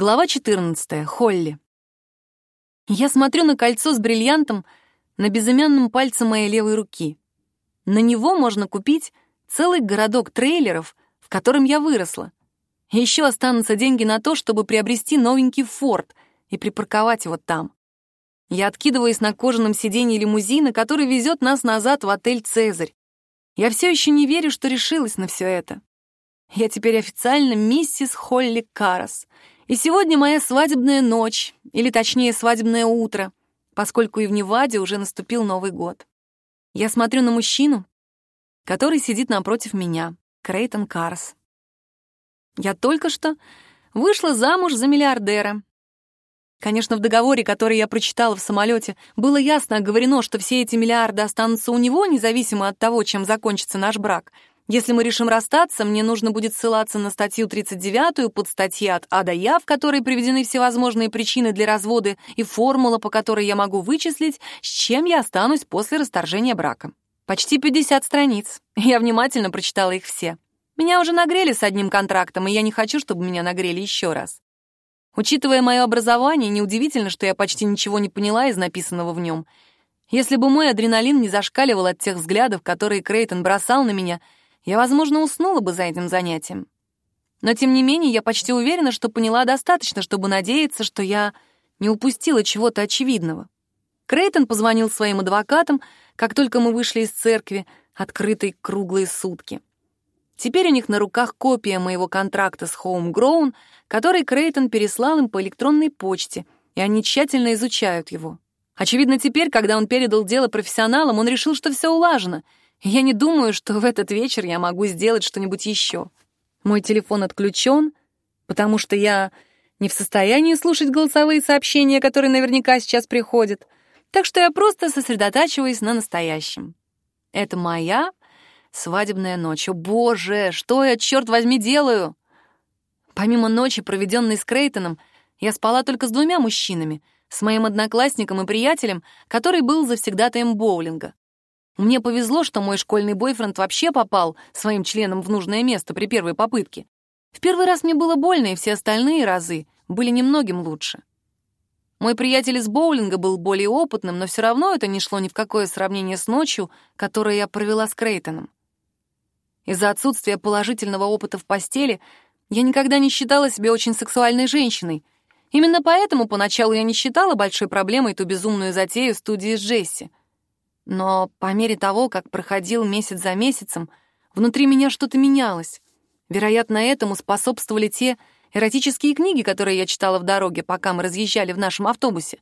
Глава 14. Холли. Я смотрю на кольцо с бриллиантом на безымянном пальце моей левой руки. На него можно купить целый городок трейлеров, в котором я выросла. еще останутся деньги на то, чтобы приобрести новенький форт и припарковать его там. Я откидываюсь на кожаном сиденье лимузина, который везет нас назад в отель «Цезарь». Я все еще не верю, что решилась на все это. Я теперь официально миссис Холли Карас — и сегодня моя свадебная ночь, или точнее свадебное утро, поскольку и в Неваде уже наступил Новый год. Я смотрю на мужчину, который сидит напротив меня, Крейтон Карс. Я только что вышла замуж за миллиардера. Конечно, в договоре, который я прочитала в самолете, было ясно оговорено, что все эти миллиарды останутся у него, независимо от того, чем закончится наш брак — если мы решим расстаться, мне нужно будет ссылаться на статью 39 под статьи от А до Я, в которой приведены всевозможные причины для развода и формула, по которой я могу вычислить, с чем я останусь после расторжения брака. Почти 50 страниц. Я внимательно прочитала их все. Меня уже нагрели с одним контрактом, и я не хочу, чтобы меня нагрели еще раз. Учитывая мое образование, неудивительно, что я почти ничего не поняла из написанного в нем. Если бы мой адреналин не зашкаливал от тех взглядов, которые Крейтон бросал на меня — я, возможно, уснула бы за этим занятием. Но, тем не менее, я почти уверена, что поняла достаточно, чтобы надеяться, что я не упустила чего-то очевидного. Крейтон позвонил своим адвокатам, как только мы вышли из церкви, открытой круглые сутки. Теперь у них на руках копия моего контракта с Homegrown, который Крейтон переслал им по электронной почте, и они тщательно изучают его. Очевидно, теперь, когда он передал дело профессионалам, он решил, что все улажено — я не думаю, что в этот вечер я могу сделать что-нибудь еще. Мой телефон отключен, потому что я не в состоянии слушать голосовые сообщения, которые наверняка сейчас приходят. Так что я просто сосредотачиваюсь на настоящем. Это моя свадебная ночь. О, боже, что я, черт возьми, делаю? Помимо ночи, проведенной с Крейтоном, я спала только с двумя мужчинами, с моим одноклассником и приятелем, который был завсегдатаем боулинга. Мне повезло, что мой школьный бойфренд вообще попал своим членом в нужное место при первой попытке. В первый раз мне было больно, и все остальные разы были немногим лучше. Мой приятель из боулинга был более опытным, но все равно это не шло ни в какое сравнение с ночью, которую я провела с Крейтоном. Из-за отсутствия положительного опыта в постели я никогда не считала себя очень сексуальной женщиной. Именно поэтому поначалу я не считала большой проблемой ту безумную затею студии с Джесси. Но по мере того, как проходил месяц за месяцем, внутри меня что-то менялось. Вероятно, этому способствовали те эротические книги, которые я читала в дороге, пока мы разъезжали в нашем автобусе.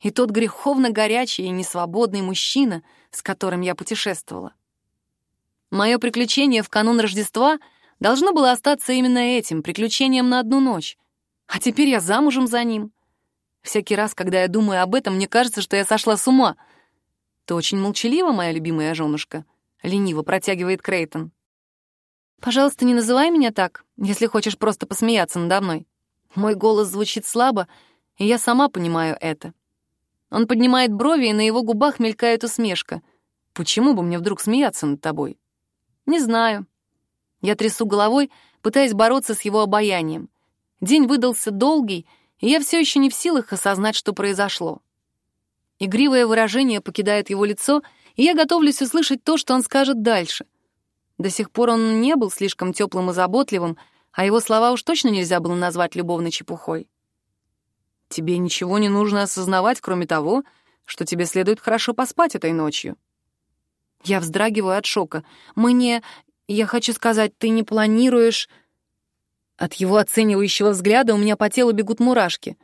И тот греховно горячий и несвободный мужчина, с которым я путешествовала. Мое приключение в канун Рождества должно было остаться именно этим, приключением на одну ночь. А теперь я замужем за ним. Всякий раз, когда я думаю об этом, мне кажется, что я сошла с ума — «Ты очень молчалива, моя любимая женушка», — лениво протягивает Крейтон. «Пожалуйста, не называй меня так, если хочешь просто посмеяться надо мной. Мой голос звучит слабо, и я сама понимаю это». Он поднимает брови, и на его губах мелькает усмешка. «Почему бы мне вдруг смеяться над тобой?» «Не знаю». Я трясу головой, пытаясь бороться с его обаянием. День выдался долгий, и я все еще не в силах осознать, что произошло. Игривое выражение покидает его лицо, и я готовлюсь услышать то, что он скажет дальше. До сих пор он не был слишком теплым и заботливым, а его слова уж точно нельзя было назвать любовной чепухой. Тебе ничего не нужно осознавать, кроме того, что тебе следует хорошо поспать этой ночью. Я вздрагиваю от шока. Мне... Я хочу сказать, ты не планируешь... От его оценивающего взгляда у меня по телу бегут мурашки.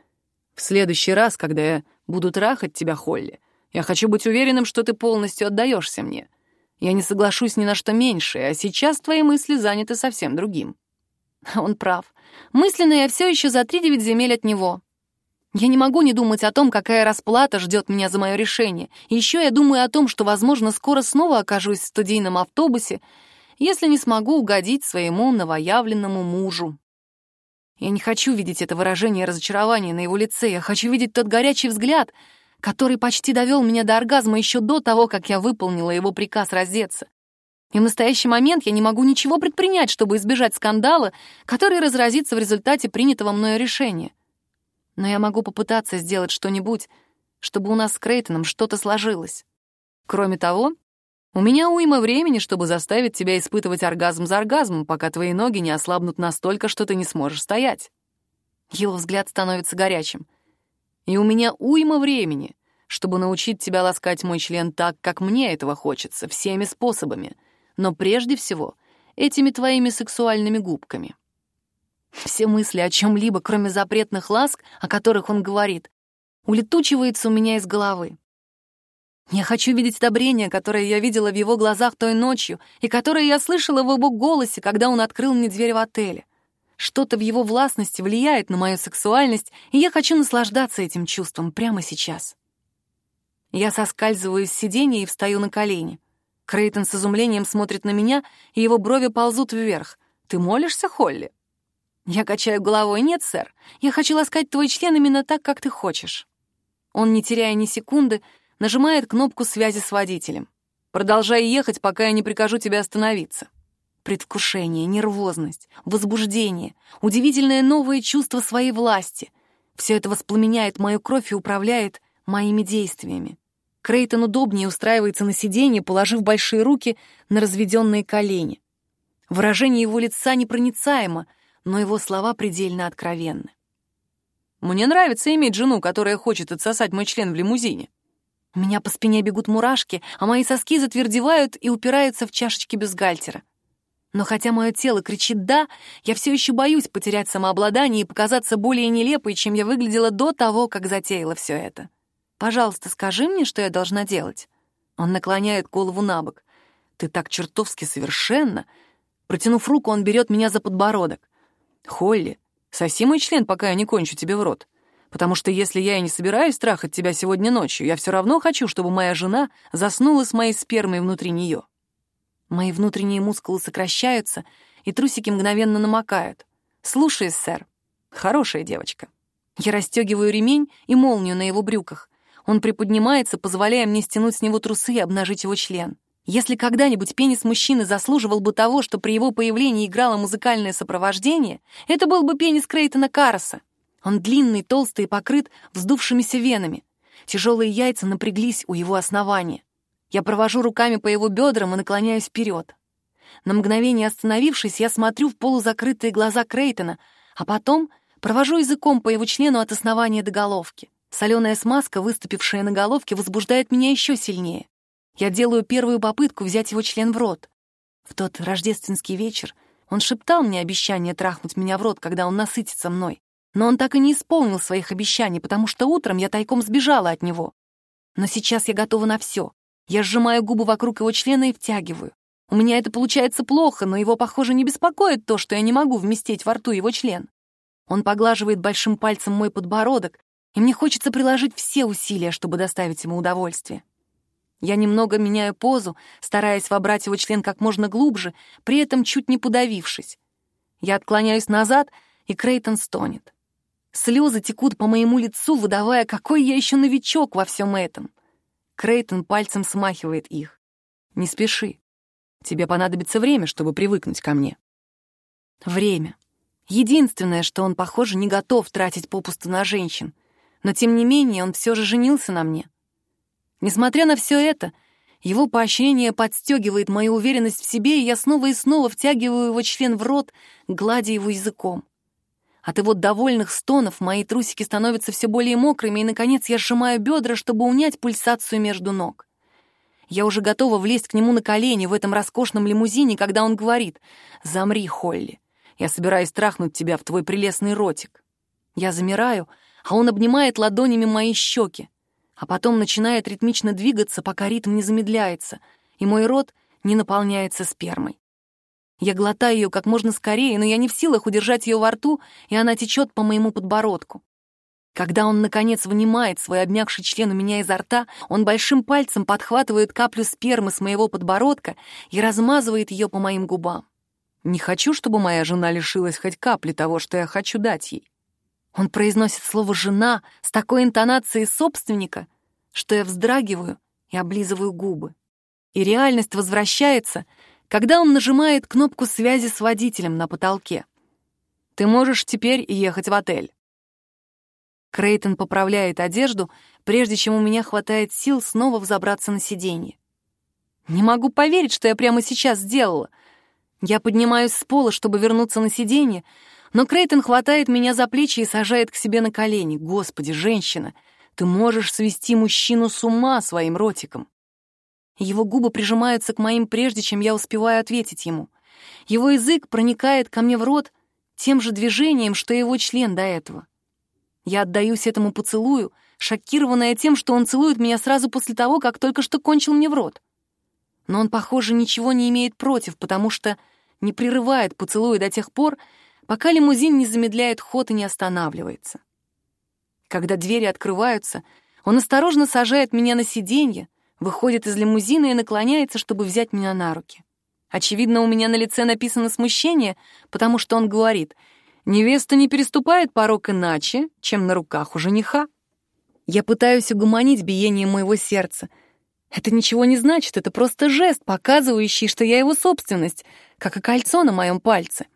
В следующий раз, когда я буду трахать тебя, Холли, я хочу быть уверенным, что ты полностью отдаешься мне. Я не соглашусь ни на что меньше, а сейчас твои мысли заняты совсем другим». Он прав. Мысленно я все еще за три девять земель от него. Я не могу не думать о том, какая расплата ждет меня за мое решение. Еще я думаю о том, что, возможно, скоро снова окажусь в студийном автобусе, если не смогу угодить своему новоявленному мужу. Я не хочу видеть это выражение разочарования на его лице. Я хочу видеть тот горячий взгляд, который почти довел меня до оргазма еще до того, как я выполнила его приказ раздеться. И в настоящий момент я не могу ничего предпринять, чтобы избежать скандала, который разразится в результате принятого мною решения. Но я могу попытаться сделать что-нибудь, чтобы у нас с Крейтоном что-то сложилось. Кроме того, у меня уйма времени, чтобы заставить тебя испытывать оргазм за оргазмом, пока твои ноги не ослабнут настолько, что ты не сможешь стоять. Его взгляд становится горячим. И у меня уйма времени, чтобы научить тебя ласкать мой член так, как мне этого хочется, всеми способами. Но прежде всего, этими твоими сексуальными губками. Все мысли о чем-либо, кроме запретных ласк, о которых он говорит, улетучиваются у меня из головы. Я хочу видеть одобрение, которое я видела в его глазах той ночью и которое я слышала в его голосе, когда он открыл мне дверь в отеле. Что-то в его властности влияет на мою сексуальность, и я хочу наслаждаться этим чувством прямо сейчас. Я соскальзываю с сиденья и встаю на колени. Крейтон с изумлением смотрит на меня, и его брови ползут вверх. «Ты молишься, Холли?» Я качаю головой. «Нет, сэр. Я хочу ласкать твой член именно так, как ты хочешь». Он, не теряя ни секунды, нажимает кнопку связи с водителем. «Продолжай ехать, пока я не прикажу тебе остановиться». Предвкушение, нервозность, возбуждение, удивительное новое чувство своей власти — все это воспламеняет мою кровь и управляет моими действиями. Крейтон удобнее устраивается на сиденье, положив большие руки на разведенные колени. Выражение его лица непроницаемо — но его слова предельно откровенны. «Мне нравится иметь жену, которая хочет отсосать мой член в лимузине». У меня по спине бегут мурашки, а мои соски затвердевают и упираются в чашечки бюстгальтера. Но хотя мое тело кричит «да», я все еще боюсь потерять самообладание и показаться более нелепой, чем я выглядела до того, как затеяла все это. «Пожалуйста, скажи мне, что я должна делать». Он наклоняет голову на бок. «Ты так чертовски совершенно!» Протянув руку, он берет меня за подбородок. «Холли, соси мой член, пока я не кончу тебе в рот. Потому что если я и не собираюсь трахать тебя сегодня ночью, я все равно хочу, чтобы моя жена заснула с моей спермой внутри нее». Мои внутренние мускулы сокращаются, и трусики мгновенно намокают. «Слушай, сэр. Хорошая девочка». Я расстегиваю ремень и молнию на его брюках. Он приподнимается, позволяя мне стянуть с него трусы и обнажить его член. Если когда-нибудь пенис мужчины заслуживал бы того, что при его появлении играло музыкальное сопровождение, это был бы пенис Крейтона Карроса. Он длинный, толстый и покрыт вздувшимися венами. Тяжелые яйца напряглись у его основания. Я провожу руками по его бедрам и наклоняюсь вперед. На мгновение остановившись, я смотрю в полузакрытые глаза Крейтона, а потом провожу языком по его члену от основания до головки. Соленая смазка, выступившая на головке, возбуждает меня еще сильнее. Я делаю первую попытку взять его член в рот. В тот рождественский вечер он шептал мне обещание трахнуть меня в рот, когда он насытится мной. Но он так и не исполнил своих обещаний, потому что утром я тайком сбежала от него. Но сейчас я готова на все. Я сжимаю губы вокруг его члена и втягиваю. У меня это получается плохо, но его, похоже, не беспокоит то, что я не могу вместить во рту его член. Он поглаживает большим пальцем мой подбородок, и мне хочется приложить все усилия, чтобы доставить ему удовольствие. Я немного меняю позу, стараясь вобрать его член как можно глубже, при этом чуть не подавившись. Я отклоняюсь назад, и Крейтон стонет. Слезы текут по моему лицу, выдавая, какой я еще новичок во всем этом. Крейтон пальцем смахивает их. «Не спеши. Тебе понадобится время, чтобы привыкнуть ко мне». Время. Единственное, что он, похоже, не готов тратить попусту на женщин. Но, тем не менее, он все же женился на мне. Несмотря на все это, его поощрение подстегивает мою уверенность в себе, и я снова и снова втягиваю его член в рот, гладя его языком. От его довольных стонов мои трусики становятся все более мокрыми, и, наконец, я сжимаю бедра, чтобы унять пульсацию между ног. Я уже готова влезть к нему на колени в этом роскошном лимузине, когда он говорит «Замри, Холли, я собираюсь трахнуть тебя в твой прелестный ротик». Я замираю, а он обнимает ладонями мои щеки а потом начинает ритмично двигаться, пока ритм не замедляется, и мой рот не наполняется спермой. Я глотаю ее как можно скорее, но я не в силах удержать ее во рту, и она течет по моему подбородку. Когда он, наконец, вынимает свой обмякший член у меня изо рта, он большим пальцем подхватывает каплю спермы с моего подбородка и размазывает ее по моим губам. Не хочу, чтобы моя жена лишилась хоть капли того, что я хочу дать ей. Он произносит слово «жена» с такой интонацией собственника, что я вздрагиваю и облизываю губы. И реальность возвращается, когда он нажимает кнопку связи с водителем на потолке. «Ты можешь теперь ехать в отель». Крейтон поправляет одежду, прежде чем у меня хватает сил снова взобраться на сиденье. Не могу поверить, что я прямо сейчас сделала. Я поднимаюсь с пола, чтобы вернуться на сиденье, но Крейтон хватает меня за плечи и сажает к себе на колени. Господи, женщина, ты можешь свести мужчину с ума своим ротиком. Его губы прижимаются к моим, прежде чем я успеваю ответить ему. Его язык проникает ко мне в рот тем же движением, что и его член до этого. Я отдаюсь этому поцелую, шокированная тем, что он целует меня сразу после того, как только что кончил мне в рот. Но он, похоже, ничего не имеет против, потому что не прерывает поцелуя до тех пор, пока лимузин не замедляет ход и не останавливается. Когда двери открываются, он осторожно сажает меня на сиденье, выходит из лимузина и наклоняется, чтобы взять меня на руки. Очевидно, у меня на лице написано смущение, потому что он говорит, «Невеста не переступает порог иначе, чем на руках у жениха». Я пытаюсь угомонить биение моего сердца. Это ничего не значит, это просто жест, показывающий, что я его собственность, как и кольцо на моем пальце.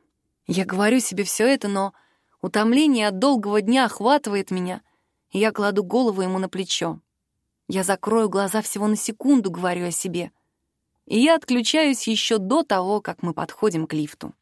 Я говорю себе все это, но утомление от долгого дня охватывает меня, и я кладу голову ему на плечо. Я закрою глаза всего на секунду, говорю о себе. И я отключаюсь еще до того, как мы подходим к лифту.